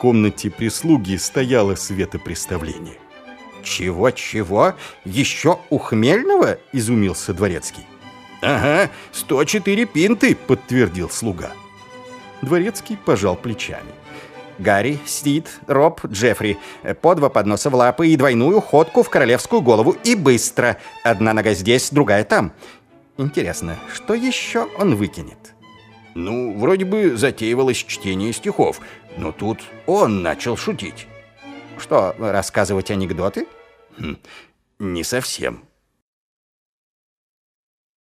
комнате прислуги стояло светопреставление. «Чего-чего? Еще у Хмельного?» – изумился Дворецкий. «Ага, 104 пинты», — подтвердил слуга. Дворецкий пожал плечами. Гарри, Стит, Роб, Джеффри. По два подноса в лапы и двойную ходку в королевскую голову. И быстро. Одна нога здесь, другая там. Интересно, что еще он выкинет? Ну, вроде бы затеивалось чтение стихов, но тут он начал шутить. Что, рассказывать анекдоты? Хм, не совсем.